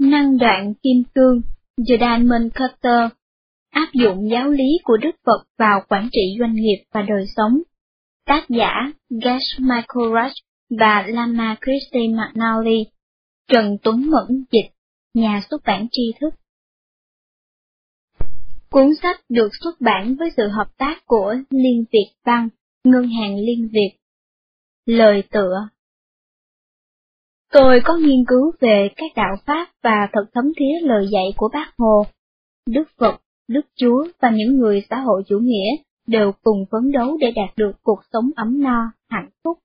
Năng đoạn kim cương, The Carter, áp dụng giáo lý của Đức Phật vào quản trị doanh nghiệp và đời sống. Tác giả Gash Michael Rush và Lama Christy McNally, Trần Tuấn Mẫn dịch, nhà xuất bản tri thức. Cuốn sách được xuất bản với sự hợp tác của Liên Việt Văn, Ngân hàng Liên Việt. Lời tựa Tôi có nghiên cứu về các đạo Pháp và thật thấm thía lời dạy của bác Hồ. Đức Phật, Đức Chúa và những người xã hội chủ nghĩa đều cùng phấn đấu để đạt được cuộc sống ấm no, hạnh phúc.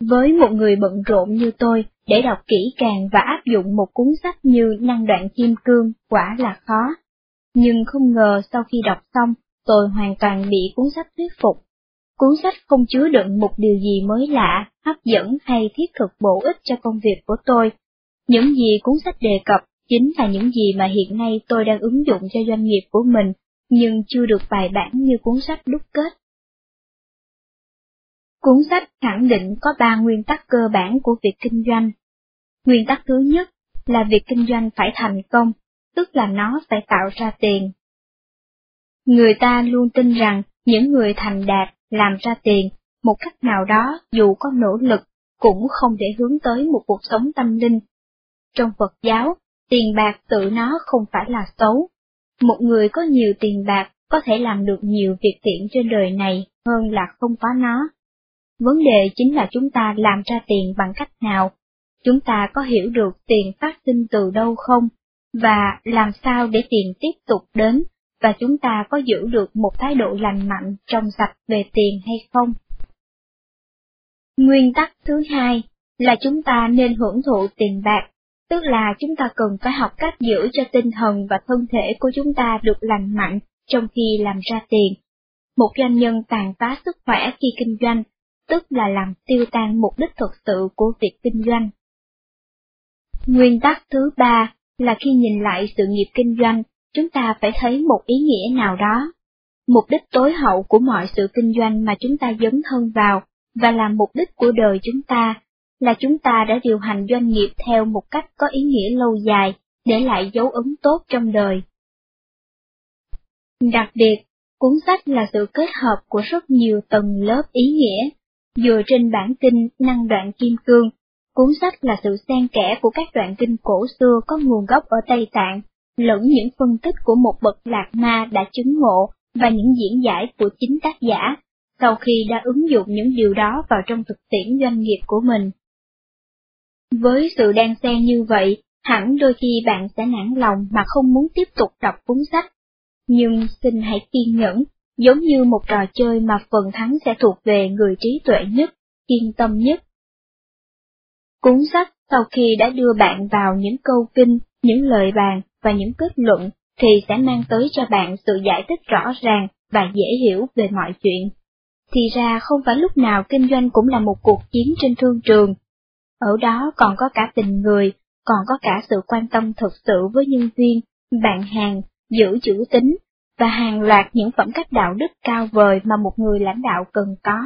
Với một người bận rộn như tôi, để đọc kỹ càng và áp dụng một cuốn sách như Năng đoạn kim cương quả là khó. Nhưng không ngờ sau khi đọc xong, tôi hoàn toàn bị cuốn sách thuyết phục. Cuốn sách không chứa đựng một điều gì mới lạ, hấp dẫn hay thiết thực bổ ích cho công việc của tôi. Những gì cuốn sách đề cập chính là những gì mà hiện nay tôi đang ứng dụng cho doanh nghiệp của mình, nhưng chưa được bài bản như cuốn sách đúc kết. Cuốn sách khẳng định có ba nguyên tắc cơ bản của việc kinh doanh. Nguyên tắc thứ nhất là việc kinh doanh phải thành công, tức là nó phải tạo ra tiền. Người ta luôn tin rằng những người thành đạt làm ra tiền, một cách nào đó dù có nỗ lực, cũng không để hướng tới một cuộc sống tâm linh. Trong Phật giáo, tiền bạc tự nó không phải là xấu. Một người có nhiều tiền bạc có thể làm được nhiều việc tiện trên đời này hơn là không có nó. Vấn đề chính là chúng ta làm ra tiền bằng cách nào, chúng ta có hiểu được tiền phát sinh từ đâu không, và làm sao để tiền tiếp tục đến và chúng ta có giữ được một thái độ lành mạnh trong sạch về tiền hay không. Nguyên tắc thứ hai là chúng ta nên hưởng thụ tiền bạc, tức là chúng ta cần phải học cách giữ cho tinh thần và thân thể của chúng ta được lành mạnh trong khi làm ra tiền. Một doanh nhân tàn phá sức khỏe khi kinh doanh, tức là làm tiêu tan mục đích thực sự của việc kinh doanh. Nguyên tắc thứ ba là khi nhìn lại sự nghiệp kinh doanh chúng ta phải thấy một ý nghĩa nào đó. Mục đích tối hậu của mọi sự kinh doanh mà chúng ta dấn thân vào, và là mục đích của đời chúng ta, là chúng ta đã điều hành doanh nghiệp theo một cách có ý nghĩa lâu dài, để lại dấu ấn tốt trong đời. Đặc biệt, cuốn sách là sự kết hợp của rất nhiều tầng lớp ý nghĩa, dựa trên bản kinh năng đoạn kim cương. Cuốn sách là sự xen kẽ của các đoạn kinh cổ xưa có nguồn gốc ở Tây Tạng, lẫn những phân tích của một bậc lạc ma đã chứng ngộ và những diễn giải của chính tác giả, sau khi đã ứng dụng những điều đó vào trong thực tiễn doanh nghiệp của mình. Với sự đan xen như vậy, hẳn đôi khi bạn sẽ nản lòng mà không muốn tiếp tục đọc cuốn sách. Nhưng xin hãy kiên nhẫn, giống như một trò chơi mà phần thắng sẽ thuộc về người trí tuệ nhất, kiên tâm nhất. Cuốn sách sau khi đã đưa bạn vào những câu kinh, những lời bàn và những kết luận thì sẽ mang tới cho bạn sự giải thích rõ ràng và dễ hiểu về mọi chuyện. Thì ra không phải lúc nào kinh doanh cũng là một cuộc chiến trên thương trường. Ở đó còn có cả tình người, còn có cả sự quan tâm thực sự với nhân viên, bạn hàng, giữ chữ tính, và hàng loạt những phẩm cách đạo đức cao vời mà một người lãnh đạo cần có.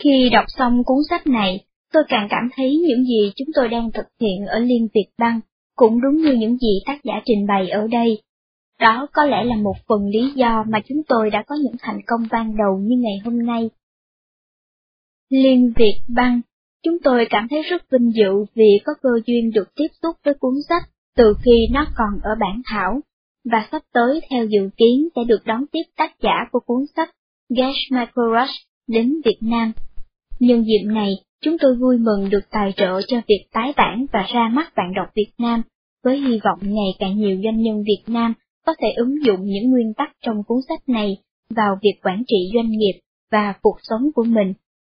Khi đọc xong cuốn sách này, tôi càng cảm thấy những gì chúng tôi đang thực hiện ở Liên Việt Bang cũng đúng như những gì tác giả trình bày ở đây. Đó có lẽ là một phần lý do mà chúng tôi đã có những thành công ban đầu như ngày hôm nay. Liên Việt Băng, chúng tôi cảm thấy rất vinh dự vì có cơ duyên được tiếp xúc với cuốn sách từ khi nó còn ở bản thảo, và sắp tới theo dự kiến sẽ được đón tiếp tác giả của cuốn sách Gash Michael đến Việt Nam. Nhân dịp này, chúng tôi vui mừng được tài trợ cho việc tái bản và ra mắt bạn đọc Việt Nam với hy vọng ngày càng nhiều doanh nhân Việt Nam có thể ứng dụng những nguyên tắc trong cuốn sách này vào việc quản trị doanh nghiệp và cuộc sống của mình,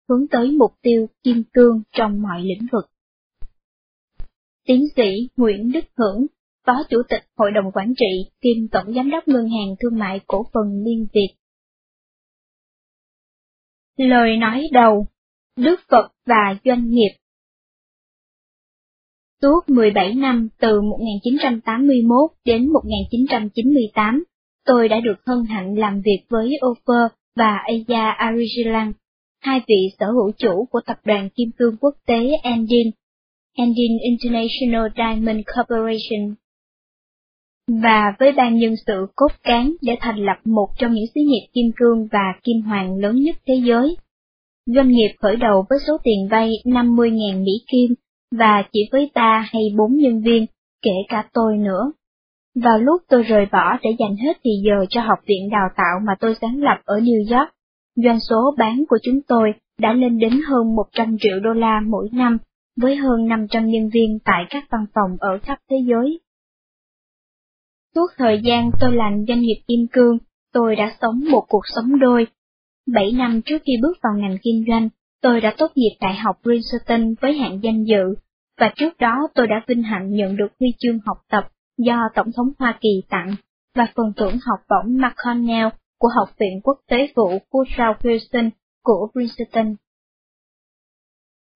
hướng tới mục tiêu kim cương trong mọi lĩnh vực. Tiến sĩ Nguyễn Đức Hưởng, Phó Chủ tịch Hội đồng Quản trị kiêm Tổng Giám đốc Ngân hàng Thương mại Cổ phần Liên Việt. Lời nói đầu Đức Phật và Doanh nghiệp Suốt 17 năm từ 1981 đến 1998, tôi đã được hân hạnh làm việc với Ofer và Aya Arigilan, hai vị sở hữu chủ của tập đoàn kim cương quốc tế Andin. Andin International Diamond Corporation. Và với ban nhân sự cốt cán để thành lập một trong những xí nghiệp kim cương và kim hoàng lớn nhất thế giới. Doanh nghiệp khởi đầu với số tiền vay 50.000 Mỹ Kim, và chỉ với ta hay bốn nhân viên, kể cả tôi nữa. Vào lúc tôi rời bỏ để dành hết thì giờ cho học viện đào tạo mà tôi sáng lập ở New York, doanh số bán của chúng tôi đã lên đến hơn 100 triệu đô la mỗi năm, với hơn 500 nhân viên tại các văn phòng ở khắp thế giới. Suốt thời gian tôi làm doanh nghiệp kim cương, tôi đã sống một cuộc sống đôi. Bảy năm trước khi bước vào ngành kinh doanh, tôi đã tốt nghiệp Đại học Princeton với hạng danh dự, và trước đó tôi đã vinh hạnh nhận được huy chương học tập do Tổng thống Hoa Kỳ tặng, và phần thưởng học bổng McConnell của Học viện Quốc tế vụ Woodrow Wilson của Princeton.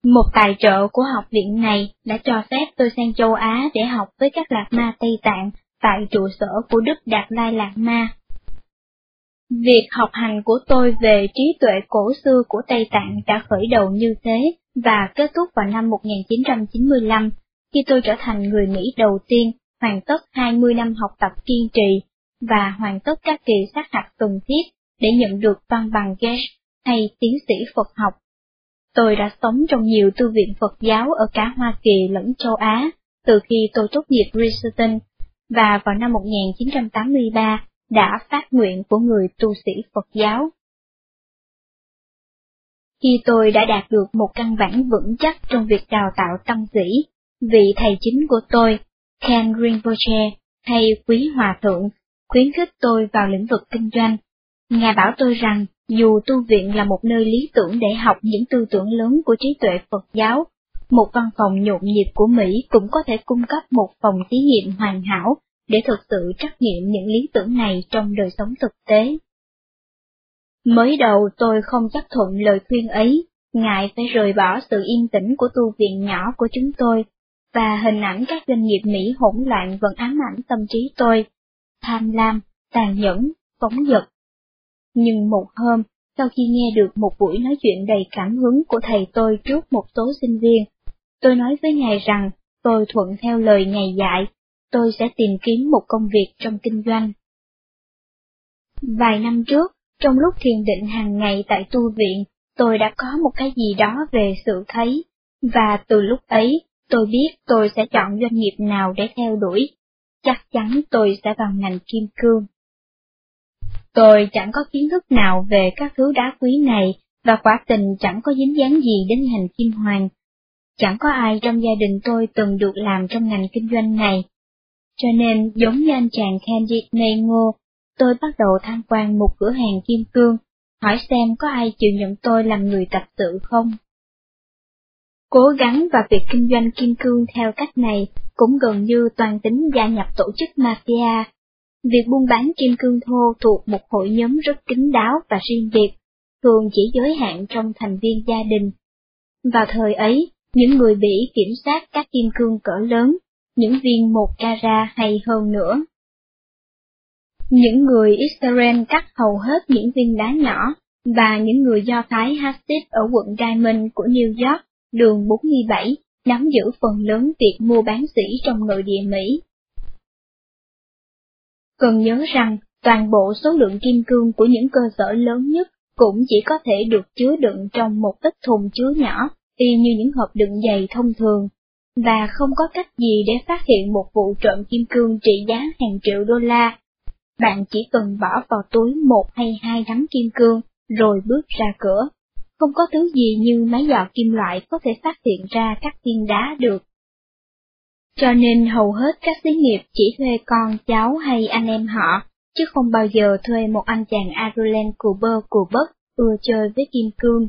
Một tài trợ của học viện này đã cho phép tôi sang châu Á để học với các lạc ma Tây Tạng tại trụ sở của Đức Đạt Lai Lạc Ma. Việc học hành của tôi về trí tuệ cổ xưa của Tây Tạng đã khởi đầu như thế và kết thúc vào năm 1995, khi tôi trở thành người Mỹ đầu tiên hoàn tất 20 năm học tập kiên trì và hoàn tất các kỳ sát hạch cần thiết để nhận được văn bằng Gesh hay tiến sĩ Phật học. Tôi đã sống trong nhiều tu viện Phật giáo ở cả Hoa Kỳ lẫn châu Á, từ khi tôi tốt nghiệp Princeton, và vào năm 1983 đã phát nguyện của người tu sĩ Phật giáo. Khi tôi đã đạt được một căn bản vững chắc trong việc đào tạo tâm sĩ, vị thầy chính của tôi, Ken Rinpoche, hay Quý Hòa Thượng, khuyến khích tôi vào lĩnh vực kinh doanh. Ngài bảo tôi rằng, dù tu viện là một nơi lý tưởng để học những tư tưởng lớn của trí tuệ Phật giáo, một văn phòng nhộn nhịp của Mỹ cũng có thể cung cấp một phòng thí nghiệm hoàn hảo để thực sự trắc nghiệm những lý tưởng này trong đời sống thực tế. Mới đầu tôi không chấp thuận lời khuyên ấy, ngại phải rời bỏ sự yên tĩnh của tu viện nhỏ của chúng tôi, và hình ảnh các doanh nghiệp Mỹ hỗn loạn vẫn ám ảnh tâm trí tôi, tham lam, tàn nhẫn, phóng dật. Nhưng một hôm, sau khi nghe được một buổi nói chuyện đầy cảm hứng của thầy tôi trước một số sinh viên, tôi nói với ngài rằng tôi thuận theo lời ngài dạy, tôi sẽ tìm kiếm một công việc trong kinh doanh. Vài năm trước, trong lúc thiền định hàng ngày tại tu viện, tôi đã có một cái gì đó về sự thấy, và từ lúc ấy, tôi biết tôi sẽ chọn doanh nghiệp nào để theo đuổi. Chắc chắn tôi sẽ vào ngành kim cương. Tôi chẳng có kiến thức nào về các thứ đá quý này, và quả tình chẳng có dính dáng gì đến ngành kim hoàng. Chẳng có ai trong gia đình tôi từng được làm trong ngành kinh doanh này. Cho nên, giống như anh chàng Candy Mango, tôi bắt đầu tham quan một cửa hàng kim cương, hỏi xem có ai chịu nhận tôi làm người tập sự không. Cố gắng và việc kinh doanh kim cương theo cách này cũng gần như toàn tính gia nhập tổ chức mafia. Việc buôn bán kim cương thô thuộc một hội nhóm rất kín đáo và riêng biệt, thường chỉ giới hạn trong thành viên gia đình. Vào thời ấy, những người Bỉ kiểm soát các kim cương cỡ lớn, những viên một carat hay hơn nữa. Những người Israel cắt hầu hết những viên đá nhỏ, và những người Do Thái Hasid ở quận Diamond của New York, đường 47, nắm giữ phần lớn việc mua bán sĩ trong nội địa Mỹ. Cần nhớ rằng, toàn bộ số lượng kim cương của những cơ sở lớn nhất cũng chỉ có thể được chứa đựng trong một ít thùng chứa nhỏ, y như những hộp đựng giày thông thường, và không có cách gì để phát hiện một vụ trộm kim cương trị giá hàng triệu đô la bạn chỉ cần bỏ vào túi một hay hai nắm kim cương, rồi bước ra cửa. Không có thứ gì như máy dò kim loại có thể phát hiện ra các viên đá được. Cho nên hầu hết các xí nghiệp chỉ thuê con, cháu hay anh em họ, chứ không bao giờ thuê một anh chàng Ireland cù bơ cù bất ưa chơi với kim cương.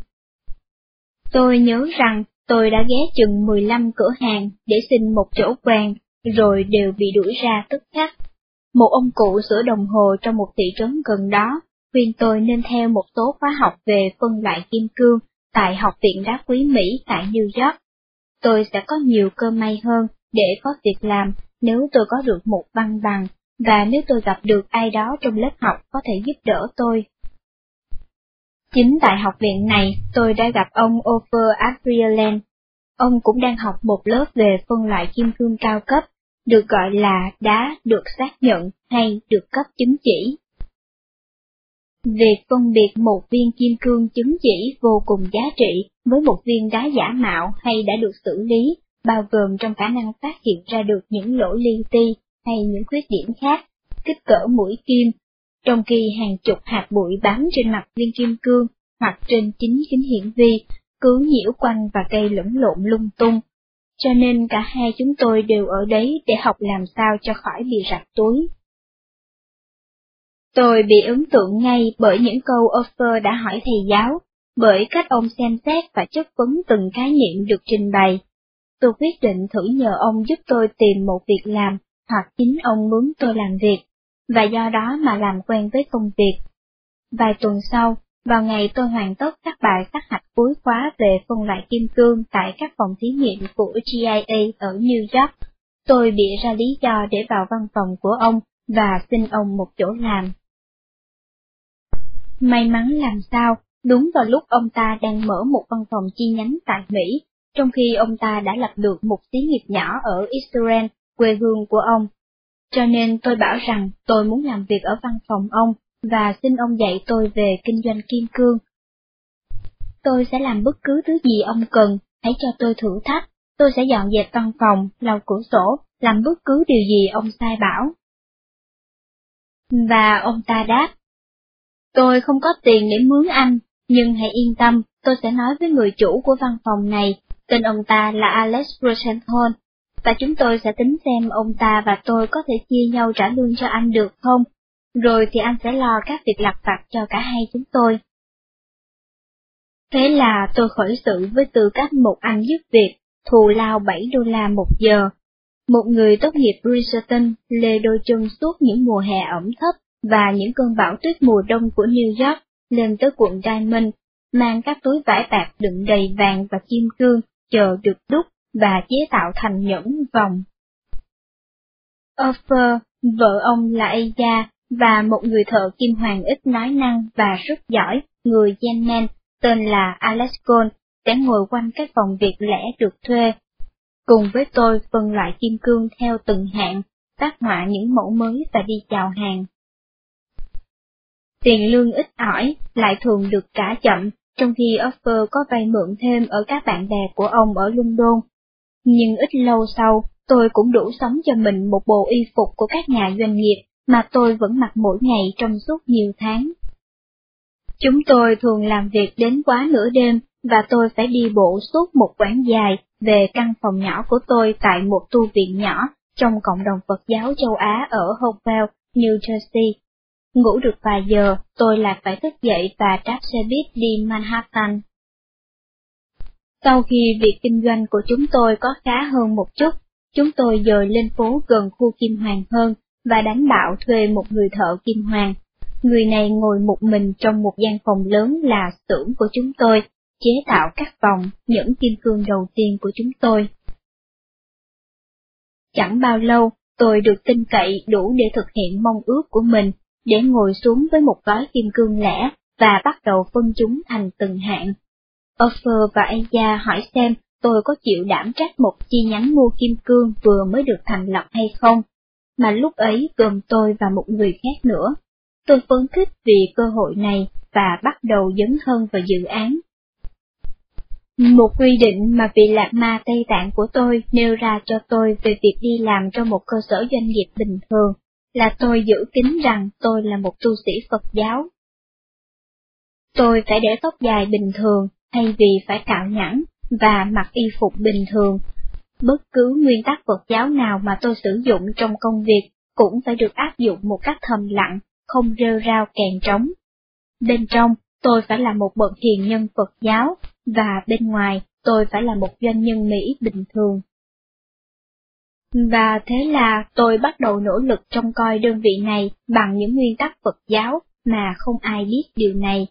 Tôi nhớ rằng tôi đã ghé chừng 15 cửa hàng để xin một chỗ quen, rồi đều bị đuổi ra tức khắc. Một ông cụ sửa đồng hồ trong một thị trấn gần đó, khuyên tôi nên theo một số khóa học về phân loại kim cương tại Học viện Đá Quý Mỹ tại New York. Tôi sẽ có nhiều cơ may hơn để có việc làm nếu tôi có được một văn bằng, và nếu tôi gặp được ai đó trong lớp học có thể giúp đỡ tôi. Chính tại học viện này, tôi đã gặp ông Ofer Adrialand. ông cũng đang học một lớp về phân loại kim cương cao cấp, được gọi là đá được xác nhận hay được cấp chứng chỉ. Việc phân biệt một viên kim cương chứng chỉ vô cùng giá trị với một viên đá giả mạo hay đã được xử lý, bao gồm trong khả năng phát hiện ra được những lỗ li ti hay những khuyết điểm khác, kích cỡ mũi kim, trong khi hàng chục hạt bụi bám trên mặt viên kim cương hoặc trên chính kính hiển vi cứ nhiễu quanh và gây lẫn lộn lung tung. Cho nên cả hai chúng tôi đều ở đấy để học làm sao cho khỏi bị rạch túi. Tôi bị ấn tượng ngay bởi những câu offer đã hỏi thầy giáo, bởi cách ông xem xét và chất vấn từng khái niệm được trình bày. Tôi quyết định thử nhờ ông giúp tôi tìm một việc làm, hoặc chính ông muốn tôi làm việc, và do đó mà làm quen với công việc. Vài tuần sau, vào ngày tôi hoàn tất các bài sát hạch cuối khóa về phân loại kim cương tại các phòng thí nghiệm của GIA ở New York, tôi bịa ra lý do để vào văn phòng của ông và xin ông một chỗ làm. May mắn làm sao, đúng vào lúc ông ta đang mở một văn phòng chi nhánh tại Mỹ, trong khi ông ta đã lập được một xí nghiệp nhỏ ở Israel, quê hương của ông. Cho nên tôi bảo rằng tôi muốn làm việc ở văn phòng ông và xin ông dạy tôi về kinh doanh kim cương. Tôi sẽ làm bất cứ thứ gì ông cần, hãy cho tôi thử thách, tôi sẽ dọn dẹp văn phòng, lau cửa sổ, làm bất cứ điều gì ông sai bảo. Và ông ta đáp, tôi không có tiền để mướn anh, nhưng hãy yên tâm, tôi sẽ nói với người chủ của văn phòng này, tên ông ta là Alex Rosenthal, và chúng tôi sẽ tính xem ông ta và tôi có thể chia nhau trả lương cho anh được không, rồi thì anh sẽ lo các việc lặt vặt cho cả hai chúng tôi. Thế là tôi khởi sự với tư cách một anh giúp việc, thù lao 7 đô la một giờ. Một người tốt nghiệp Bridgerton lê đôi chân suốt những mùa hè ẩm thấp và những cơn bão tuyết mùa đông của New York lên tới quận Diamond, mang các túi vải bạc đựng đầy vàng và kim cương, chờ được đúc và chế tạo thành nhẫn vòng. Offer, vợ ông là Aya, và một người thợ kim hoàng ít nói năng và rất giỏi, người Yemen, tên là Alex sẽ ngồi quanh các phòng việc lẻ được thuê. Cùng với tôi phân loại kim cương theo từng hạng, tác họa những mẫu mới và đi chào hàng. Tiền lương ít ỏi, lại thường được trả chậm, trong khi offer có vay mượn thêm ở các bạn bè của ông ở London. Nhưng ít lâu sau, tôi cũng đủ sống cho mình một bộ y phục của các nhà doanh nghiệp mà tôi vẫn mặc mỗi ngày trong suốt nhiều tháng. Chúng tôi thường làm việc đến quá nửa đêm, và tôi phải đi bộ suốt một quãng dài về căn phòng nhỏ của tôi tại một tu viện nhỏ trong cộng đồng Phật giáo châu Á ở Hopewell, New Jersey. Ngủ được vài giờ, tôi lại phải thức dậy và đáp xe buýt đi Manhattan. Sau khi việc kinh doanh của chúng tôi có khá hơn một chút, chúng tôi dời lên phố gần khu Kim Hoàng hơn và đánh bạo thuê một người thợ kim hoàng. Người này ngồi một mình trong một gian phòng lớn là xưởng của chúng tôi, chế tạo các vòng, những kim cương đầu tiên của chúng tôi. Chẳng bao lâu, tôi được tin cậy đủ để thực hiện mong ước của mình, để ngồi xuống với một gói kim cương lẻ và bắt đầu phân chúng thành từng hạng. Offer và Aya hỏi xem tôi có chịu đảm trách một chi nhánh mua kim cương vừa mới được thành lập hay không, mà lúc ấy gồm tôi và một người khác nữa. Tôi phấn khích vì cơ hội này và bắt đầu dấn thân vào dự án. Một quy định mà vị lạc ma Tây Tạng của tôi nêu ra cho tôi về việc đi làm trong một cơ sở doanh nghiệp bình thường là tôi giữ kín rằng tôi là một tu sĩ Phật giáo. Tôi phải để tóc dài bình thường thay vì phải cạo nhẵn và mặc y phục bình thường Bất cứ nguyên tắc Phật giáo nào mà tôi sử dụng trong công việc cũng phải được áp dụng một cách thầm lặng, không rêu rao kèn trống. Bên trong, tôi phải là một bậc hiền nhân Phật giáo, và bên ngoài, tôi phải là một doanh nhân Mỹ bình thường. Và thế là tôi bắt đầu nỗ lực trông coi đơn vị này bằng những nguyên tắc Phật giáo mà không ai biết điều này.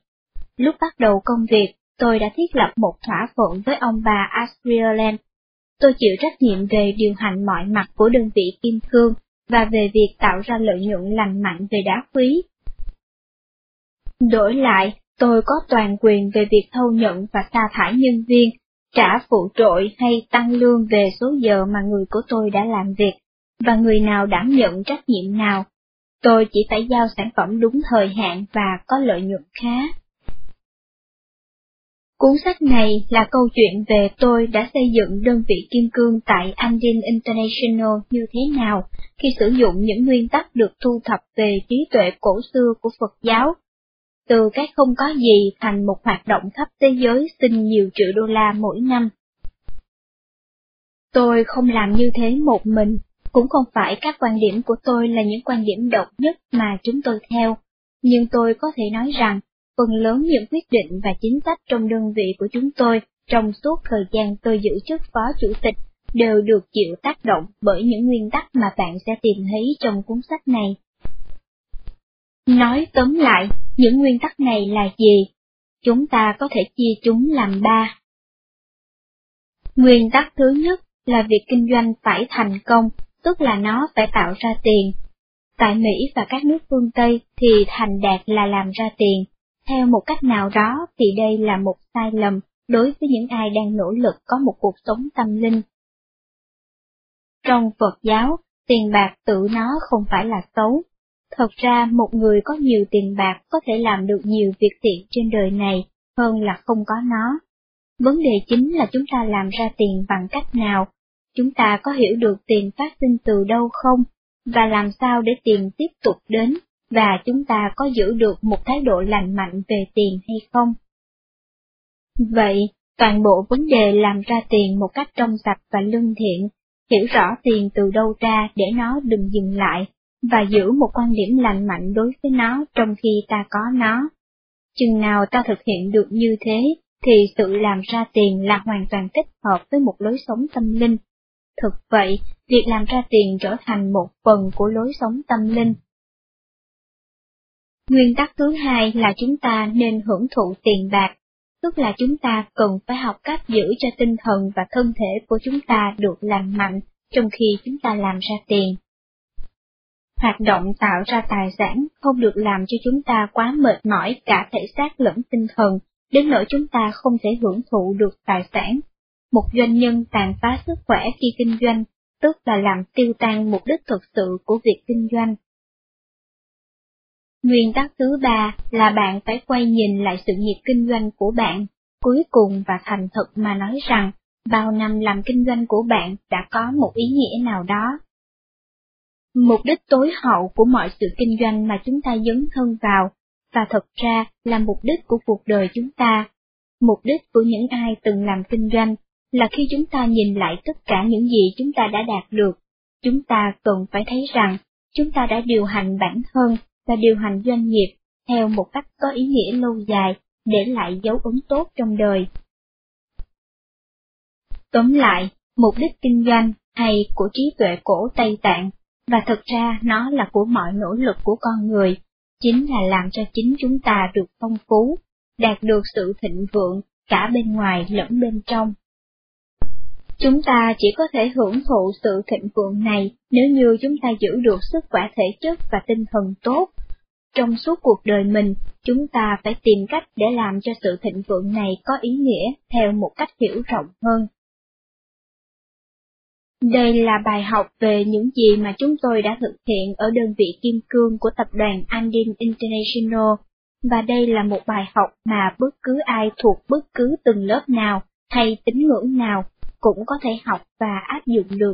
Lúc bắt đầu công việc, tôi đã thiết lập một thỏa thuận với ông bà Asrieland. Tôi chịu trách nhiệm về điều hành mọi mặt của đơn vị kim cương và về việc tạo ra lợi nhuận lành mạnh về đá quý. Đổi lại, tôi có toàn quyền về việc thâu nhận và sa thải nhân viên, trả phụ trội hay tăng lương về số giờ mà người của tôi đã làm việc, và người nào đảm nhận trách nhiệm nào. Tôi chỉ phải giao sản phẩm đúng thời hạn và có lợi nhuận khá. Cuốn sách này là câu chuyện về tôi đã xây dựng đơn vị kim cương tại Andin International như thế nào khi sử dụng những nguyên tắc được thu thập về trí tuệ cổ xưa của Phật giáo. Từ cái không có gì thành một hoạt động khắp thế giới xin nhiều triệu đô la mỗi năm. Tôi không làm như thế một mình, cũng không phải các quan điểm của tôi là những quan điểm độc nhất mà chúng tôi theo, nhưng tôi có thể nói rằng phần lớn những quyết định và chính sách trong đơn vị của chúng tôi trong suốt thời gian tôi giữ chức phó chủ tịch đều được chịu tác động bởi những nguyên tắc mà bạn sẽ tìm thấy trong cuốn sách này. Nói tóm lại, những nguyên tắc này là gì? Chúng ta có thể chia chúng làm ba. Nguyên tắc thứ nhất là việc kinh doanh phải thành công, tức là nó phải tạo ra tiền. Tại Mỹ và các nước phương Tây thì thành đạt là làm ra tiền, theo một cách nào đó thì đây là một sai lầm đối với những ai đang nỗ lực có một cuộc sống tâm linh. Trong Phật giáo, tiền bạc tự nó không phải là xấu. Thật ra một người có nhiều tiền bạc có thể làm được nhiều việc thiện trên đời này hơn là không có nó. Vấn đề chính là chúng ta làm ra tiền bằng cách nào, chúng ta có hiểu được tiền phát sinh từ đâu không, và làm sao để tiền tiếp tục đến và chúng ta có giữ được một thái độ lành mạnh về tiền hay không. Vậy, toàn bộ vấn đề làm ra tiền một cách trong sạch và lương thiện, hiểu rõ tiền từ đâu ra để nó đừng dừng lại, và giữ một quan điểm lành mạnh đối với nó trong khi ta có nó. Chừng nào ta thực hiện được như thế, thì sự làm ra tiền là hoàn toàn thích hợp với một lối sống tâm linh. Thực vậy, việc làm ra tiền trở thành một phần của lối sống tâm linh Nguyên tắc thứ hai là chúng ta nên hưởng thụ tiền bạc, tức là chúng ta cần phải học cách giữ cho tinh thần và thân thể của chúng ta được lành mạnh trong khi chúng ta làm ra tiền. Hoạt động tạo ra tài sản không được làm cho chúng ta quá mệt mỏi cả thể xác lẫn tinh thần, đến nỗi chúng ta không thể hưởng thụ được tài sản. Một doanh nhân tàn phá sức khỏe khi kinh doanh, tức là làm tiêu tan mục đích thực sự của việc kinh doanh. Nguyên tắc thứ ba là bạn phải quay nhìn lại sự nghiệp kinh doanh của bạn, cuối cùng và thành thật mà nói rằng, bao năm làm kinh doanh của bạn đã có một ý nghĩa nào đó. Mục đích tối hậu của mọi sự kinh doanh mà chúng ta dấn thân vào, và thật ra là mục đích của cuộc đời chúng ta. Mục đích của những ai từng làm kinh doanh là khi chúng ta nhìn lại tất cả những gì chúng ta đã đạt được, chúng ta cần phải thấy rằng chúng ta đã điều hành bản thân và điều hành doanh nghiệp theo một cách có ý nghĩa lâu dài, để lại dấu ấn tốt trong đời. Tóm lại, mục đích kinh doanh hay của trí tuệ cổ Tây Tạng, và thực ra nó là của mọi nỗ lực của con người, chính là làm cho chính chúng ta được phong phú, đạt được sự thịnh vượng cả bên ngoài lẫn bên trong. Chúng ta chỉ có thể hưởng thụ sự thịnh vượng này nếu như chúng ta giữ được sức khỏe thể chất và tinh thần tốt. Trong suốt cuộc đời mình, chúng ta phải tìm cách để làm cho sự thịnh vượng này có ý nghĩa theo một cách hiểu rộng hơn. Đây là bài học về những gì mà chúng tôi đã thực hiện ở đơn vị kim cương của tập đoàn Andin International, và đây là một bài học mà bất cứ ai thuộc bất cứ từng lớp nào hay tín ngưỡng nào cũng có thể học và áp dụng được.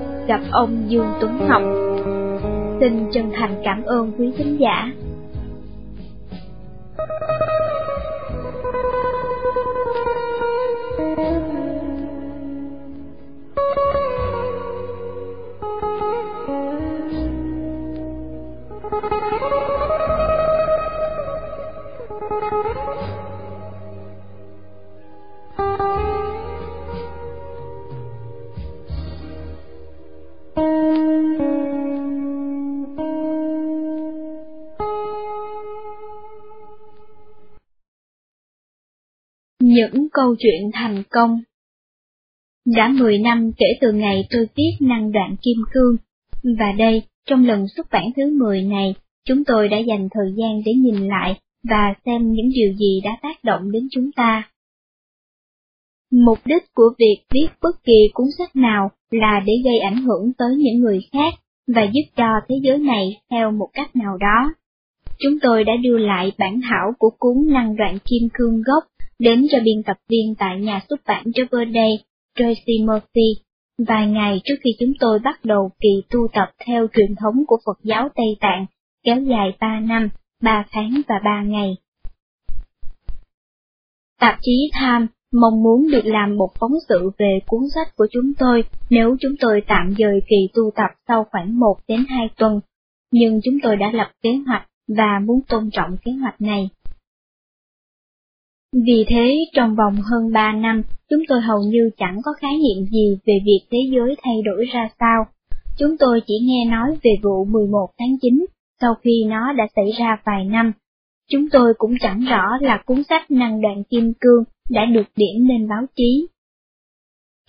gặp ông Dương Tuấn Ngọc. Xin chân thành cảm ơn quý khán giả. Câu chuyện thành công Đã 10 năm kể từ ngày tôi viết năng đoạn kim cương, và đây, trong lần xuất bản thứ 10 này, chúng tôi đã dành thời gian để nhìn lại và xem những điều gì đã tác động đến chúng ta. Mục đích của việc viết bất kỳ cuốn sách nào là để gây ảnh hưởng tới những người khác và giúp cho thế giới này theo một cách nào đó. Chúng tôi đã đưa lại bản thảo của cuốn Năng đoạn kim cương gốc đến cho biên tập viên tại nhà xuất bản Doubleday, Tracy Murphy, vài ngày trước khi chúng tôi bắt đầu kỳ tu tập theo truyền thống của Phật giáo Tây Tạng, kéo dài 3 năm, 3 tháng và 3 ngày. Tạp chí Time mong muốn được làm một phóng sự về cuốn sách của chúng tôi nếu chúng tôi tạm dời kỳ tu tập sau khoảng 1 đến 2 tuần, nhưng chúng tôi đã lập kế hoạch và muốn tôn trọng kế hoạch này. Vì thế, trong vòng hơn 3 năm, chúng tôi hầu như chẳng có khái niệm gì về việc thế giới thay đổi ra sao. Chúng tôi chỉ nghe nói về vụ 11 tháng 9, sau khi nó đã xảy ra vài năm. Chúng tôi cũng chẳng rõ là cuốn sách Năng đoạn kim cương đã được điểm lên báo chí.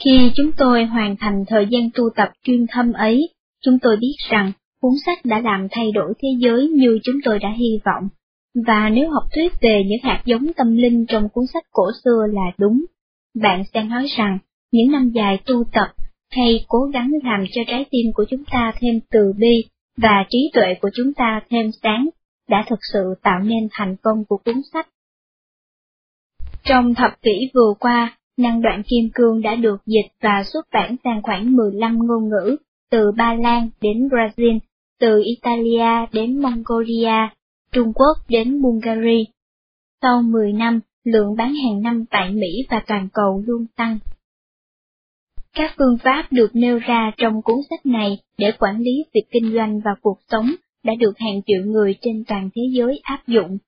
Khi chúng tôi hoàn thành thời gian tu tập chuyên thâm ấy, chúng tôi biết rằng cuốn sách đã làm thay đổi thế giới như chúng tôi đã hy vọng, và nếu học thuyết về những hạt giống tâm linh trong cuốn sách cổ xưa là đúng, bạn sẽ nói rằng những năm dài tu tập hay cố gắng làm cho trái tim của chúng ta thêm từ bi và trí tuệ của chúng ta thêm sáng đã thực sự tạo nên thành công của cuốn sách. Trong thập kỷ vừa qua, năng đoạn kim cương đã được dịch và xuất bản sang khoảng 15 ngôn ngữ, từ Ba Lan đến Brazil, từ Italia đến Mongolia, Trung Quốc đến Bulgaria. Sau 10 năm, lượng bán hàng năm tại Mỹ và toàn cầu luôn tăng. Các phương pháp được nêu ra trong cuốn sách này để quản lý việc kinh doanh và cuộc sống đã được hàng triệu người trên toàn thế giới áp dụng,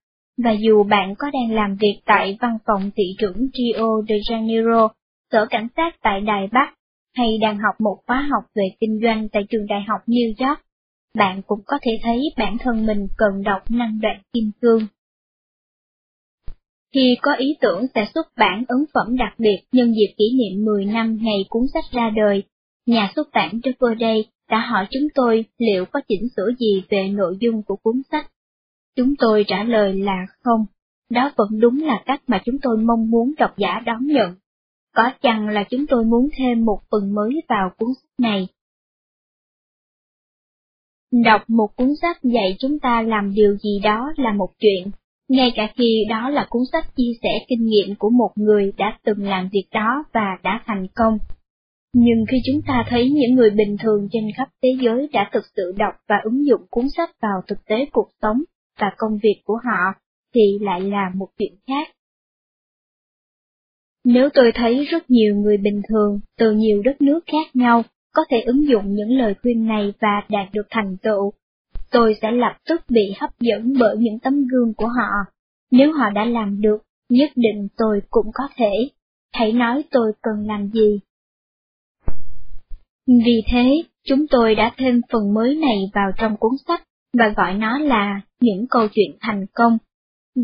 và dù bạn có đang làm việc tại văn phòng thị trưởng Rio de Janeiro, sở cảnh sát tại Đài Bắc, hay đang học một khóa học về kinh doanh tại trường đại học New York, bạn cũng có thể thấy bản thân mình cần đọc năng đoạn kim cương. Khi có ý tưởng sẽ xuất bản ấn phẩm đặc biệt nhân dịp kỷ niệm 10 năm ngày cuốn sách ra đời, nhà xuất bản Doubleday đã hỏi chúng tôi liệu có chỉnh sửa gì về nội dung của cuốn sách. Chúng tôi trả lời là không, đó vẫn đúng là cách mà chúng tôi mong muốn độc giả đón nhận. Có chăng là chúng tôi muốn thêm một phần mới vào cuốn sách này. Đọc một cuốn sách dạy chúng ta làm điều gì đó là một chuyện, ngay cả khi đó là cuốn sách chia sẻ kinh nghiệm của một người đã từng làm việc đó và đã thành công. Nhưng khi chúng ta thấy những người bình thường trên khắp thế giới đã thực sự đọc và ứng dụng cuốn sách vào thực tế cuộc sống và công việc của họ, thì lại là một chuyện khác. Nếu tôi thấy rất nhiều người bình thường từ nhiều đất nước khác nhau có thể ứng dụng những lời khuyên này và đạt được thành tựu, tôi sẽ lập tức bị hấp dẫn bởi những tấm gương của họ. Nếu họ đã làm được, nhất định tôi cũng có thể. Hãy nói tôi cần làm gì. Vì thế, chúng tôi đã thêm phần mới này vào trong cuốn sách và gọi nó là những câu chuyện thành công.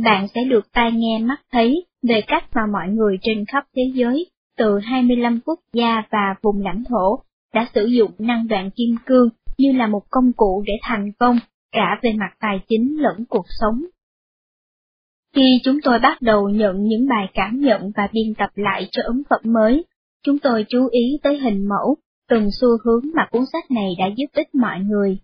Bạn sẽ được tai nghe mắt thấy về cách mà mọi người trên khắp thế giới, từ 25 quốc gia và vùng lãnh thổ, đã sử dụng năng đoạn kim cương như là một công cụ để thành công, cả về mặt tài chính lẫn cuộc sống. Khi chúng tôi bắt đầu nhận những bài cảm nhận và biên tập lại cho ấn phẩm mới, chúng tôi chú ý tới hình mẫu, từng xu hướng mà cuốn sách này đã giúp ích mọi người.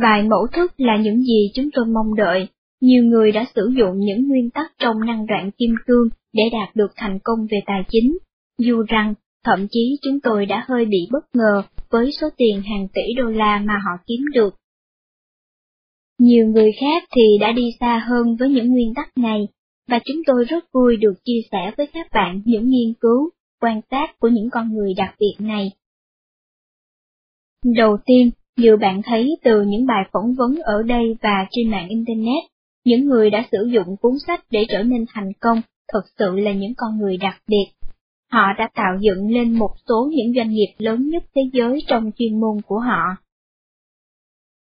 Vài mẫu thức là những gì chúng tôi mong đợi, nhiều người đã sử dụng những nguyên tắc trong năng đoạn kim cương để đạt được thành công về tài chính, dù rằng thậm chí chúng tôi đã hơi bị bất ngờ với số tiền hàng tỷ đô la mà họ kiếm được. Nhiều người khác thì đã đi xa hơn với những nguyên tắc này, và chúng tôi rất vui được chia sẻ với các bạn những nghiên cứu, quan sát của những con người đặc biệt này. Đầu tiên, như bạn thấy từ những bài phỏng vấn ở đây và trên mạng Internet, những người đã sử dụng cuốn sách để trở nên thành công thực sự là những con người đặc biệt. Họ đã tạo dựng lên một số những doanh nghiệp lớn nhất thế giới trong chuyên môn của họ.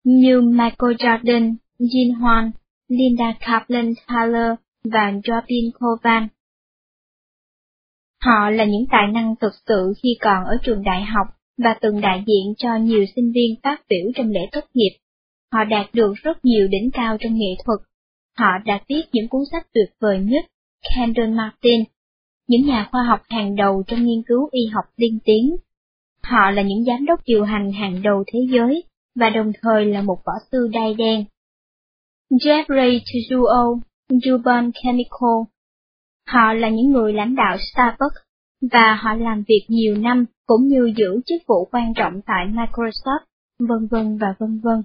Như Michael Jordan, Jin Hoan, Linda Kaplan Tyler và Robin Kovan. Họ là những tài năng thực sự khi còn ở trường đại học và từng đại diện cho nhiều sinh viên phát biểu trong lễ tốt nghiệp. Họ đạt được rất nhiều đỉnh cao trong nghệ thuật. Họ đã viết những cuốn sách tuyệt vời nhất, Kendall Martin, những nhà khoa học hàng đầu trong nghiên cứu y học tiên tiến. Họ là những giám đốc điều hành hàng đầu thế giới, và đồng thời là một võ sư đai đen. Jeffrey Tuzuo, Dubon Chemical. Họ là những người lãnh đạo Starbucks, và họ làm việc nhiều năm cũng như giữ chức vụ quan trọng tại Microsoft, vân vân và vân vân.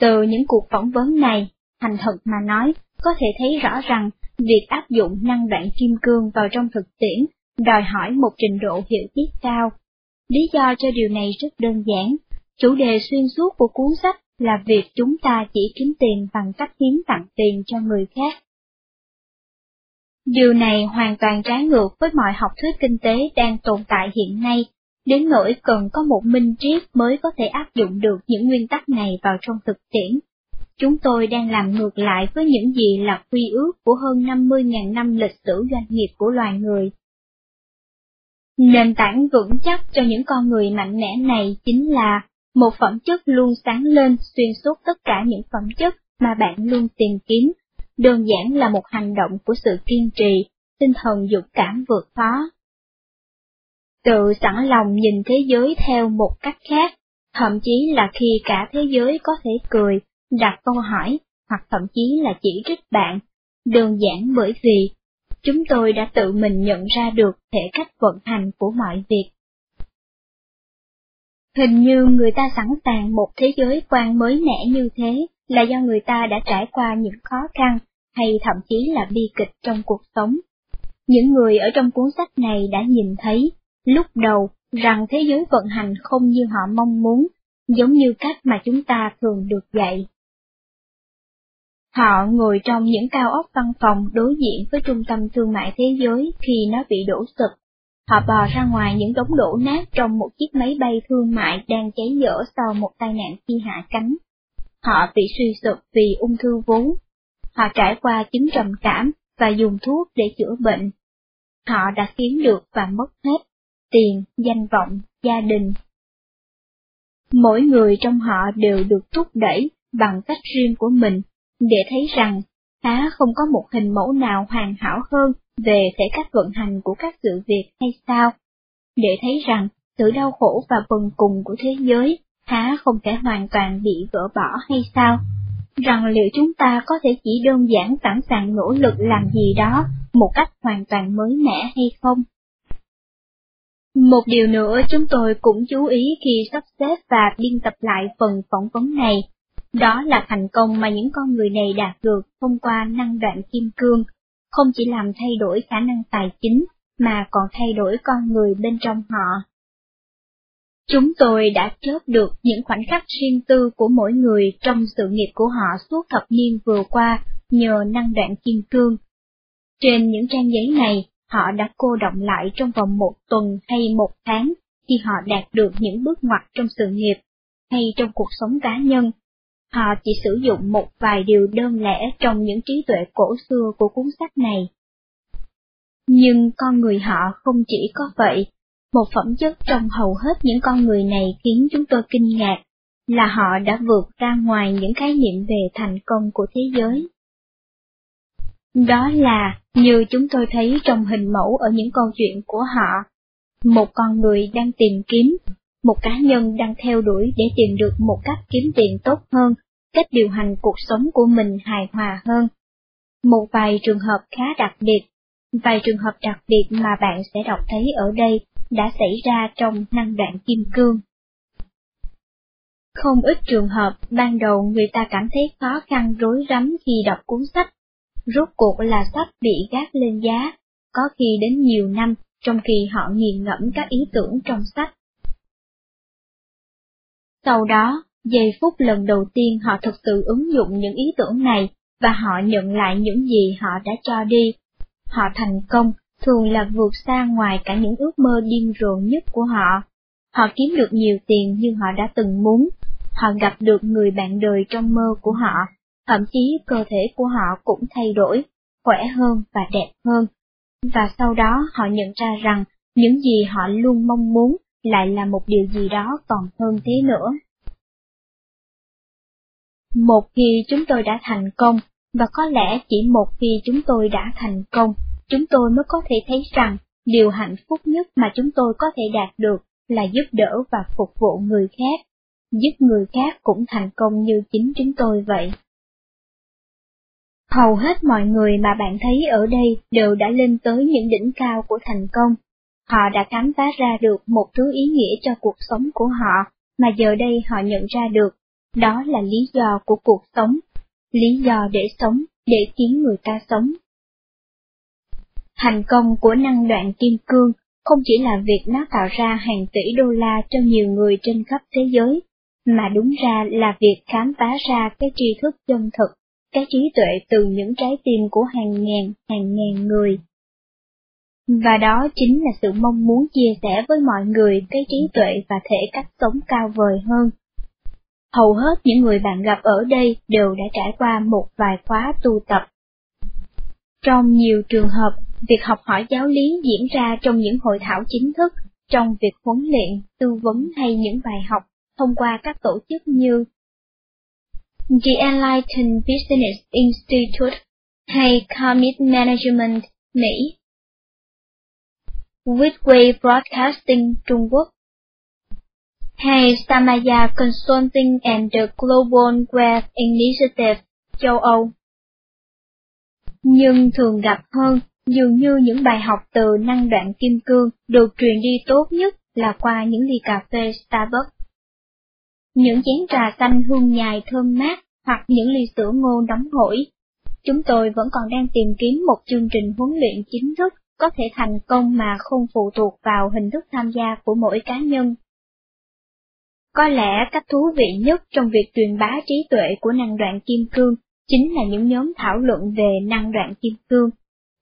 Từ những cuộc phỏng vấn này, thành thật mà nói, có thể thấy rõ rằng việc áp dụng năng đoạn kim cương vào trong thực tiễn đòi hỏi một trình độ hiểu biết cao. Lý do cho điều này rất đơn giản, chủ đề xuyên suốt của cuốn sách là việc chúng ta chỉ kiếm tiền bằng cách hiến tặng tiền cho người khác. Điều này hoàn toàn trái ngược với mọi học thuyết kinh tế đang tồn tại hiện nay, đến nỗi cần có một minh triết mới có thể áp dụng được những nguyên tắc này vào trong thực tiễn. Chúng tôi đang làm ngược lại với những gì là quy ước của hơn 50.000 năm lịch sử doanh nghiệp của loài người. Nền tảng vững chắc cho những con người mạnh mẽ này chính là một phẩm chất luôn sáng lên xuyên suốt tất cả những phẩm chất mà bạn luôn tìm kiếm đơn giản là một hành động của sự kiên trì, tinh thần dũng cảm vượt khó. Tự sẵn lòng nhìn thế giới theo một cách khác, thậm chí là khi cả thế giới có thể cười, đặt câu hỏi, hoặc thậm chí là chỉ trích bạn, đơn giản bởi vì chúng tôi đã tự mình nhận ra được thể cách vận hành của mọi việc. Hình như người ta sẵn sàng một thế giới quan mới mẻ như thế là do người ta đã trải qua những khó khăn hay thậm chí là bi kịch trong cuộc sống. Những người ở trong cuốn sách này đã nhìn thấy, lúc đầu, rằng thế giới vận hành không như họ mong muốn, giống như cách mà chúng ta thường được dạy. Họ ngồi trong những cao ốc văn phòng đối diện với trung tâm thương mại thế giới khi nó bị đổ sụp. Họ bò ra ngoài những đống đổ nát trong một chiếc máy bay thương mại đang cháy dở sau một tai nạn khi hạ cánh. Họ bị suy sụp vì ung thư vú. Họ trải qua chứng trầm cảm và dùng thuốc để chữa bệnh. Họ đã kiếm được và mất hết tiền, danh vọng, gia đình. Mỗi người trong họ đều được thúc đẩy bằng cách riêng của mình để thấy rằng há không có một hình mẫu nào hoàn hảo hơn về thể cách vận hành của các sự việc hay sao? Để thấy rằng sự đau khổ và bần cùng của thế giới há không thể hoàn toàn bị gỡ bỏ hay sao? Rằng liệu chúng ta có thể chỉ đơn giản sẵn sàng nỗ lực làm gì đó một cách hoàn toàn mới mẻ hay không? Một điều nữa chúng tôi cũng chú ý khi sắp xếp và biên tập lại phần phỏng vấn này, đó là thành công mà những con người này đạt được thông qua năng đoạn kim cương, không chỉ làm thay đổi khả năng tài chính, mà còn thay đổi con người bên trong họ. Chúng tôi đã chớp được những khoảnh khắc riêng tư của mỗi người trong sự nghiệp của họ suốt thập niên vừa qua nhờ năng đoạn kim cương. Trên những trang giấy này, họ đã cô động lại trong vòng một tuần hay một tháng khi họ đạt được những bước ngoặt trong sự nghiệp hay trong cuộc sống cá nhân. Họ chỉ sử dụng một vài điều đơn lẻ trong những trí tuệ cổ xưa của cuốn sách này. Nhưng con người họ không chỉ có vậy, một phẩm chất trong hầu hết những con người này khiến chúng tôi kinh ngạc, là họ đã vượt ra ngoài những khái niệm về thành công của thế giới. Đó là, như chúng tôi thấy trong hình mẫu ở những câu chuyện của họ, một con người đang tìm kiếm, một cá nhân đang theo đuổi để tìm được một cách kiếm tiền tốt hơn, cách điều hành cuộc sống của mình hài hòa hơn. Một vài trường hợp khá đặc biệt, vài trường hợp đặc biệt mà bạn sẽ đọc thấy ở đây đã xảy ra trong năng đoạn kim cương. Không ít trường hợp ban đầu người ta cảm thấy khó khăn rối rắm khi đọc cuốn sách rốt cuộc là sách bị gác lên giá, có khi đến nhiều năm trong khi họ nghiền ngẫm các ý tưởng trong sách. Sau đó, giây phút lần đầu tiên họ thực sự ứng dụng những ý tưởng này và họ nhận lại những gì họ đã cho đi. Họ thành công, thường là vượt xa ngoài cả những ước mơ điên rồ nhất của họ. Họ kiếm được nhiều tiền như họ đã từng muốn, họ gặp được người bạn đời trong mơ của họ thậm chí cơ thể của họ cũng thay đổi, khỏe hơn và đẹp hơn. Và sau đó họ nhận ra rằng những gì họ luôn mong muốn lại là một điều gì đó còn hơn thế nữa. Một khi chúng tôi đã thành công, và có lẽ chỉ một khi chúng tôi đã thành công, chúng tôi mới có thể thấy rằng điều hạnh phúc nhất mà chúng tôi có thể đạt được là giúp đỡ và phục vụ người khác, giúp người khác cũng thành công như chính chúng tôi vậy. Hầu hết mọi người mà bạn thấy ở đây đều đã lên tới những đỉnh cao của thành công. Họ đã khám phá ra được một thứ ý nghĩa cho cuộc sống của họ, mà giờ đây họ nhận ra được, đó là lý do của cuộc sống, lý do để sống, để khiến người ta sống. Thành công của năng đoạn kim cương không chỉ là việc nó tạo ra hàng tỷ đô la cho nhiều người trên khắp thế giới, mà đúng ra là việc khám phá ra cái tri thức chân thực cái trí tuệ từ những trái tim của hàng ngàn, hàng ngàn người. Và đó chính là sự mong muốn chia sẻ với mọi người cái trí tuệ và thể cách sống cao vời hơn. Hầu hết những người bạn gặp ở đây đều đã trải qua một vài khóa tu tập. Trong nhiều trường hợp, việc học hỏi giáo lý diễn ra trong những hội thảo chính thức, trong việc huấn luyện, tư vấn hay những bài học thông qua các tổ chức như The Enlightened Business Institute hay Commit Management Mỹ, Whitway Broadcasting Trung Quốc, hay Samaya Consulting and the Global Web Initiative châu Âu. Nhưng thường gặp hơn, dường như những bài học từ năng đoạn kim cương được truyền đi tốt nhất là qua những ly cà phê Starbucks những chén trà xanh hương nhài thơm mát hoặc những ly sữa ngô nóng hổi. chúng tôi vẫn còn đang tìm kiếm một chương trình huấn luyện chính thức có thể thành công mà không phụ thuộc vào hình thức tham gia của mỗi cá nhân. Có lẽ cách thú vị nhất trong việc truyền bá trí tuệ của năng đoạn kim cương chính là những nhóm thảo luận về năng đoạn kim cương.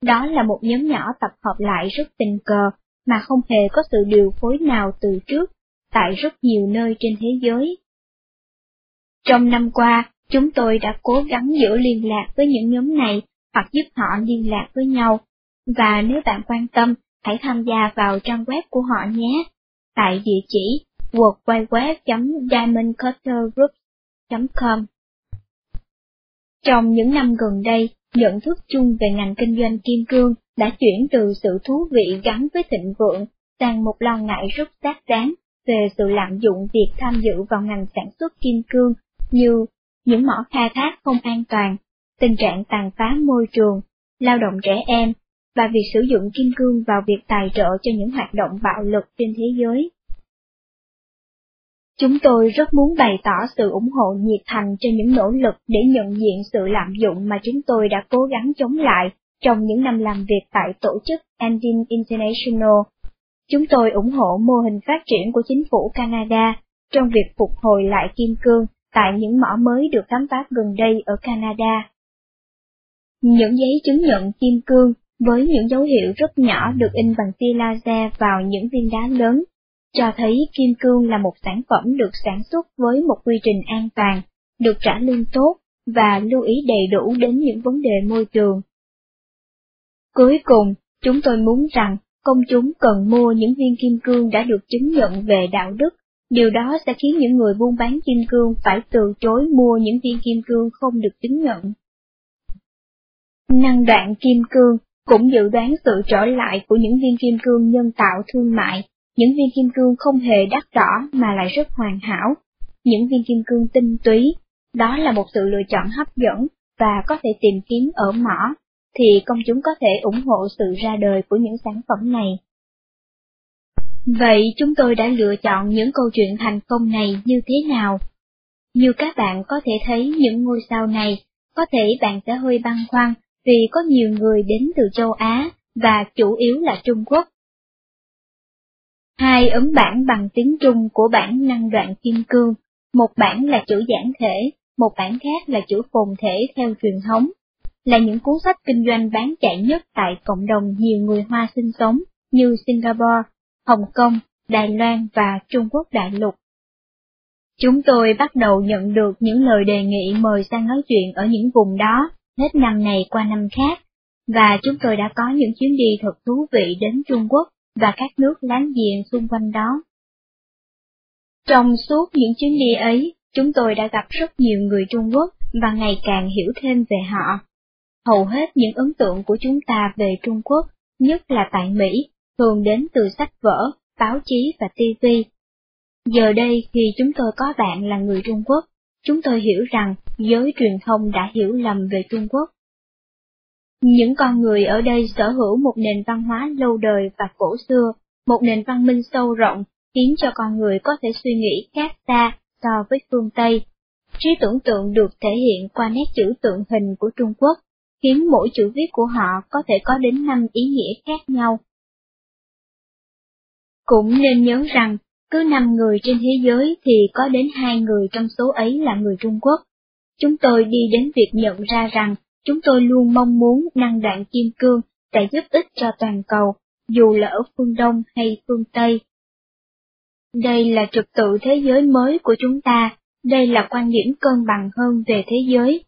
Đó là một nhóm nhỏ tập hợp lại rất tình cờ, mà không hề có sự điều phối nào từ trước, tại rất nhiều nơi trên thế giới. Trong năm qua, chúng tôi đã cố gắng giữ liên lạc với những nhóm này hoặc giúp họ liên lạc với nhau, và nếu bạn quan tâm, hãy tham gia vào trang web của họ nhé, tại địa chỉ www.diamondcuttergroup.com. Trong những năm gần đây, nhận thức chung về ngành kinh doanh kim cương đã chuyển từ sự thú vị gắn với thịnh vượng sang một lo ngại rất xác đáng về sự lạm dụng việc tham dự vào ngành sản xuất kim cương như những mỏ khai thác không an toàn, tình trạng tàn phá môi trường, lao động trẻ em, và việc sử dụng kim cương vào việc tài trợ cho những hoạt động bạo lực trên thế giới. Chúng tôi rất muốn bày tỏ sự ủng hộ nhiệt thành cho những nỗ lực để nhận diện sự lạm dụng mà chúng tôi đã cố gắng chống lại trong những năm làm việc tại tổ chức Andin International. Chúng tôi ủng hộ mô hình phát triển của chính phủ Canada trong việc phục hồi lại kim cương tại những mỏ mới được khám phá gần đây ở Canada. Những giấy chứng nhận kim cương với những dấu hiệu rất nhỏ được in bằng tia laser vào những viên đá lớn, cho thấy kim cương là một sản phẩm được sản xuất với một quy trình an toàn, được trả lương tốt và lưu ý đầy đủ đến những vấn đề môi trường. Cuối cùng, chúng tôi muốn rằng công chúng cần mua những viên kim cương đã được chứng nhận về đạo đức, điều đó sẽ khiến những người buôn bán kim cương phải từ chối mua những viên kim cương không được chứng nhận. Năng đoạn kim cương cũng dự đoán sự trở lại của những viên kim cương nhân tạo thương mại, những viên kim cương không hề đắt đỏ mà lại rất hoàn hảo, những viên kim cương tinh túy, đó là một sự lựa chọn hấp dẫn và có thể tìm kiếm ở mỏ, thì công chúng có thể ủng hộ sự ra đời của những sản phẩm này. Vậy chúng tôi đã lựa chọn những câu chuyện thành công này như thế nào? Như các bạn có thể thấy những ngôi sao này, có thể bạn sẽ hơi băn khoăn vì có nhiều người đến từ châu Á và chủ yếu là Trung Quốc. Hai ấn bản bằng tiếng Trung của bản năng đoạn kim cương, một bản là chữ giản thể, một bản khác là chữ phồn thể theo truyền thống, là những cuốn sách kinh doanh bán chạy nhất tại cộng đồng nhiều người Hoa sinh sống như Singapore, Hồng Kông, Đài Loan và Trung Quốc đại lục. Chúng tôi bắt đầu nhận được những lời đề nghị mời sang nói chuyện ở những vùng đó, hết năm này qua năm khác, và chúng tôi đã có những chuyến đi thật thú vị đến Trung Quốc và các nước láng giềng xung quanh đó. Trong suốt những chuyến đi ấy, chúng tôi đã gặp rất nhiều người Trung Quốc và ngày càng hiểu thêm về họ. Hầu hết những ấn tượng của chúng ta về Trung Quốc, nhất là tại Mỹ, thường đến từ sách vở, báo chí và TV. Giờ đây khi chúng tôi có bạn là người Trung Quốc, chúng tôi hiểu rằng giới truyền thông đã hiểu lầm về Trung Quốc. Những con người ở đây sở hữu một nền văn hóa lâu đời và cổ xưa, một nền văn minh sâu rộng, khiến cho con người có thể suy nghĩ khác xa so với phương Tây. Trí tưởng tượng được thể hiện qua nét chữ tượng hình của Trung Quốc, khiến mỗi chữ viết của họ có thể có đến năm ý nghĩa khác nhau. Cũng nên nhớ rằng, cứ năm người trên thế giới thì có đến hai người trong số ấy là người Trung Quốc. Chúng tôi đi đến việc nhận ra rằng chúng tôi luôn mong muốn năng đoạn kim cương sẽ giúp ích cho toàn cầu, dù là ở phương Đông hay phương Tây. Đây là trật tự thế giới mới của chúng ta, đây là quan điểm cân bằng hơn về thế giới.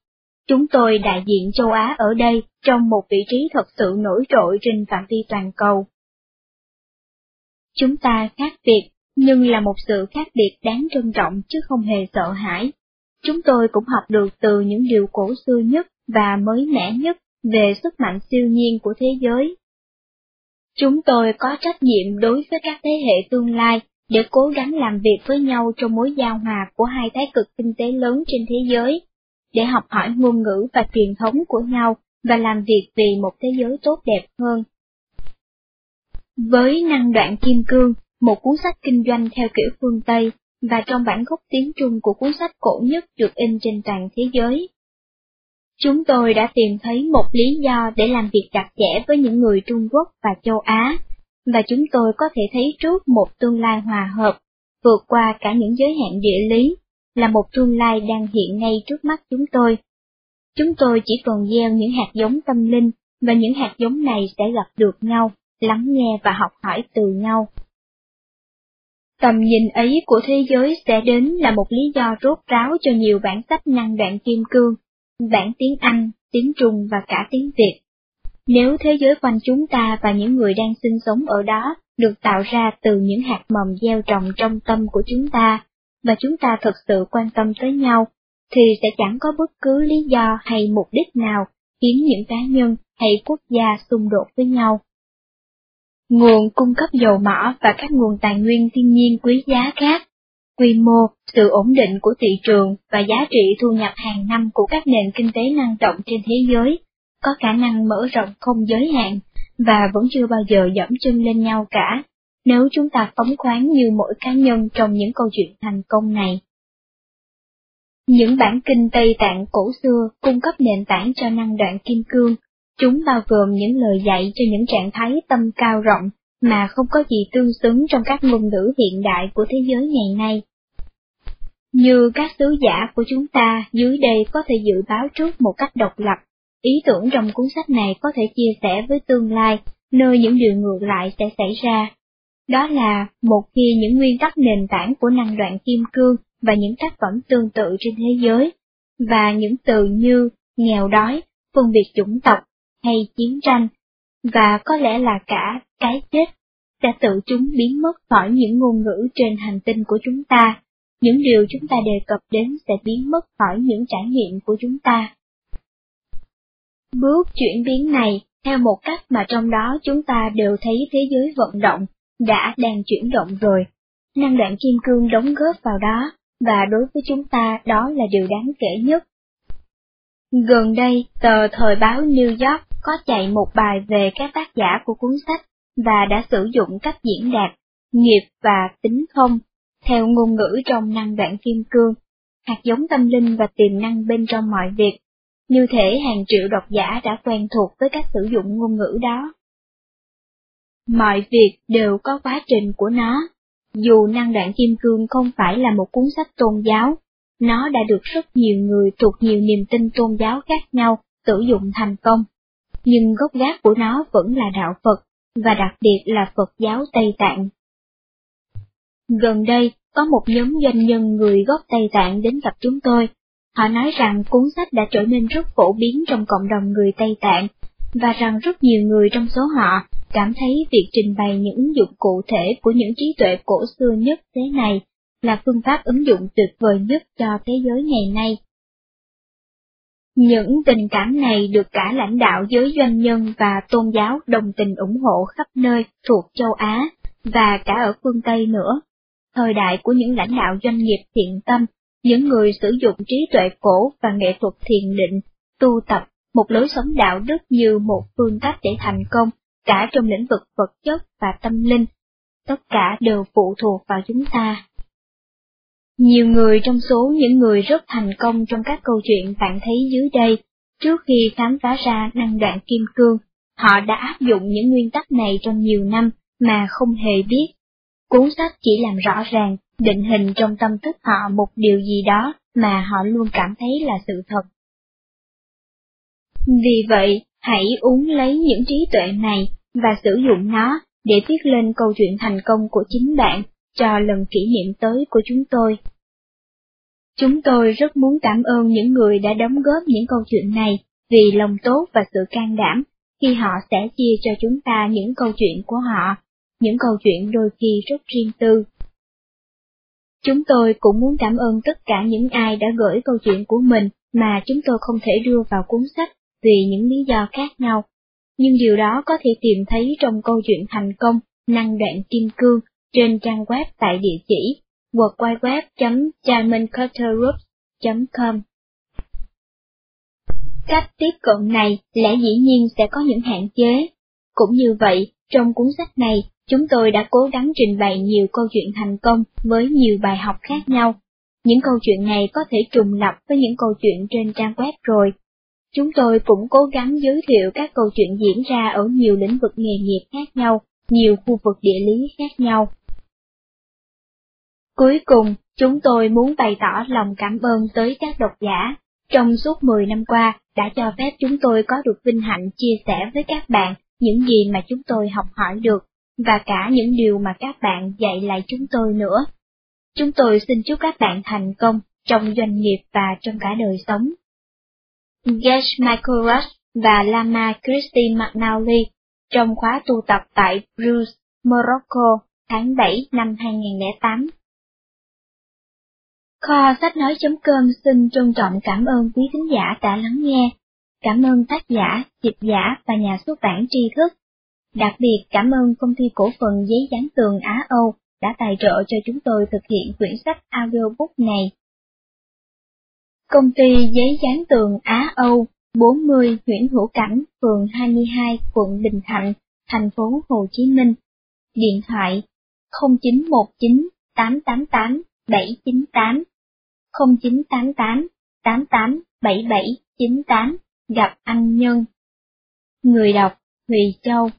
Chúng tôi đại diện châu Á ở đây trong một vị trí thật sự nổi trội trên phạm vi toàn cầu. Chúng ta khác biệt, nhưng là một sự khác biệt đáng trân trọng chứ không hề sợ hãi. Chúng tôi cũng học được từ những điều cổ xưa nhất và mới mẻ nhất về sức mạnh siêu nhiên của thế giới. Chúng tôi có trách nhiệm đối với các thế hệ tương lai để cố gắng làm việc với nhau trong mối giao hòa của hai thái cực kinh tế lớn trên thế giới, để học hỏi ngôn ngữ và truyền thống của nhau và làm việc vì một thế giới tốt đẹp hơn. Với năng đoạn kim cương, một cuốn sách kinh doanh theo kiểu phương Tây, và trong bản gốc tiếng Trung của cuốn sách cổ nhất được in trên toàn thế giới. Chúng tôi đã tìm thấy một lý do để làm việc chặt chẽ với những người Trung Quốc và châu Á, và chúng tôi có thể thấy trước một tương lai hòa hợp, vượt qua cả những giới hạn địa lý, là một tương lai đang hiện ngay trước mắt chúng tôi. Chúng tôi chỉ cần gieo những hạt giống tâm linh, và những hạt giống này sẽ gặp được nhau, lắng nghe và học hỏi từ nhau. Tầm nhìn ấy của thế giới sẽ đến là một lý do rốt ráo cho nhiều bản sách năng đoạn kim cương, bản tiếng Anh, tiếng Trung và cả tiếng Việt. Nếu thế giới quanh chúng ta và những người đang sinh sống ở đó được tạo ra từ những hạt mầm gieo trồng trong tâm của chúng ta, và chúng ta thực sự quan tâm tới nhau, thì sẽ chẳng có bất cứ lý do hay mục đích nào khiến những cá nhân hay quốc gia xung đột với nhau. Nguồn cung cấp dầu mỏ và các nguồn tài nguyên thiên nhiên quý giá khác, quy mô, sự ổn định của thị trường và giá trị thu nhập hàng năm của các nền kinh tế năng động trên thế giới có khả năng mở rộng không giới hạn và vẫn chưa bao giờ dẫm chân lên nhau cả, nếu chúng ta phóng khoáng như mỗi cá nhân trong những câu chuyện thành công này. Những bản kinh Tây Tạng cổ xưa cung cấp nền tảng cho năng đoạn kim cương, chúng bao gồm những lời dạy cho những trạng thái tâm cao rộng mà không có gì tương xứng trong các ngôn ngữ hiện đại của thế giới ngày nay. Như các sứ giả của chúng ta dưới đây có thể dự báo trước một cách độc lập, ý tưởng trong cuốn sách này có thể chia sẻ với tương lai, nơi những điều ngược lại sẽ xảy ra. Đó là một khi những nguyên tắc nền tảng của năng đoạn kim cương và những tác phẩm tương tự trên thế giới, và những từ như nghèo đói, phân biệt chủng tộc hay chiến tranh, và có lẽ là cả cái chết, sẽ tự chúng biến mất khỏi những ngôn ngữ trên hành tinh của chúng ta. Những điều chúng ta đề cập đến sẽ biến mất khỏi những trải nghiệm của chúng ta. Bước chuyển biến này, theo một cách mà trong đó chúng ta đều thấy thế giới vận động, đã đang chuyển động rồi. Năng lượng kim cương đóng góp vào đó, và đối với chúng ta đó là điều đáng kể nhất. Gần đây, tờ Thời báo New York có chạy một bài về các tác giả của cuốn sách và đã sử dụng cách diễn đạt, nghiệp và tính không, theo ngôn ngữ trong năng đoạn kim cương, hạt giống tâm linh và tiềm năng bên trong mọi việc. Như thể hàng triệu độc giả đã quen thuộc với cách sử dụng ngôn ngữ đó. Mọi việc đều có quá trình của nó, dù năng đoạn kim cương không phải là một cuốn sách tôn giáo, nó đã được rất nhiều người thuộc nhiều niềm tin tôn giáo khác nhau sử dụng thành công. Nhưng gốc gác của nó vẫn là đạo Phật, và đặc biệt là Phật giáo Tây Tạng. Gần đây, có một nhóm doanh nhân người gốc Tây Tạng đến gặp chúng tôi. Họ nói rằng cuốn sách đã trở nên rất phổ biến trong cộng đồng người Tây Tạng, và rằng rất nhiều người trong số họ cảm thấy việc trình bày những ứng dụng cụ thể của những trí tuệ cổ xưa nhất thế này là phương pháp ứng dụng tuyệt vời nhất cho thế giới ngày nay. Những tình cảm này được cả lãnh đạo giới doanh nhân và tôn giáo đồng tình ủng hộ khắp nơi thuộc châu Á và cả ở phương Tây nữa. Thời đại của những lãnh đạo doanh nghiệp thiện tâm, những người sử dụng trí tuệ cổ và nghệ thuật thiền định, tu tập một lối sống đạo đức như một phương cách để thành công, cả trong lĩnh vực vật chất và tâm linh, tất cả đều phụ thuộc vào chúng ta. Nhiều người trong số những người rất thành công trong các câu chuyện bạn thấy dưới đây, trước khi khám phá ra năng đoạn kim cương, họ đã áp dụng những nguyên tắc này trong nhiều năm mà không hề biết. Cuốn sách chỉ làm rõ ràng, định hình trong tâm thức họ một điều gì đó mà họ luôn cảm thấy là sự thật. Vì vậy, hãy uống lấy những trí tuệ này và sử dụng nó để viết lên câu chuyện thành công của chính bạn cho lần kỷ niệm tới của chúng tôi. Chúng tôi rất muốn cảm ơn những người đã đóng góp những câu chuyện này vì lòng tốt và sự can đảm khi họ sẽ chia cho chúng ta những câu chuyện của họ, những câu chuyện đôi khi rất riêng tư. Chúng tôi cũng muốn cảm ơn tất cả những ai đã gửi câu chuyện của mình mà chúng tôi không thể đưa vào cuốn sách vì những lý do khác nhau. Nhưng điều đó có thể tìm thấy trong câu chuyện thành công năng đoạn kim cương trên trang web tại địa chỉ www.diamondcuttergroup.com Cách tiếp cận này lẽ dĩ nhiên sẽ có những hạn chế. Cũng như vậy, trong cuốn sách này, chúng tôi đã cố gắng trình bày nhiều câu chuyện thành công với nhiều bài học khác nhau. Những câu chuyện này có thể trùng lập với những câu chuyện trên trang web rồi. Chúng tôi cũng cố gắng giới thiệu các câu chuyện diễn ra ở nhiều lĩnh vực nghề nghiệp khác nhau, nhiều khu vực địa lý khác nhau. Cuối cùng, chúng tôi muốn bày tỏ lòng cảm ơn tới các độc giả. Trong suốt 10 năm qua, đã cho phép chúng tôi có được vinh hạnh chia sẻ với các bạn những gì mà chúng tôi học hỏi được, và cả những điều mà các bạn dạy lại chúng tôi nữa. Chúng tôi xin chúc các bạn thành công trong doanh nghiệp và trong cả đời sống. Gesh Michael Rush và Lama Christy McNally trong khóa tu tập tại Bruges, Morocco, tháng 7 năm 2008. Kho sách nói.com xin trân trọng cảm ơn quý khán giả đã lắng nghe. Cảm ơn tác giả, dịch giả và nhà xuất bản tri thức. Đặc biệt cảm ơn công ty cổ phần giấy dán tường Á Âu đã tài trợ cho chúng tôi thực hiện quyển sách audiobook này. Công ty giấy dán tường Á Âu 40 Nguyễn Hữu Cảnh, phường 22, quận Bình Thạnh, thành phố Hồ Chí Minh. Điện thoại 0919 888 798 0988 887798 gặp anh Nhân. Người đọc Thùy Châu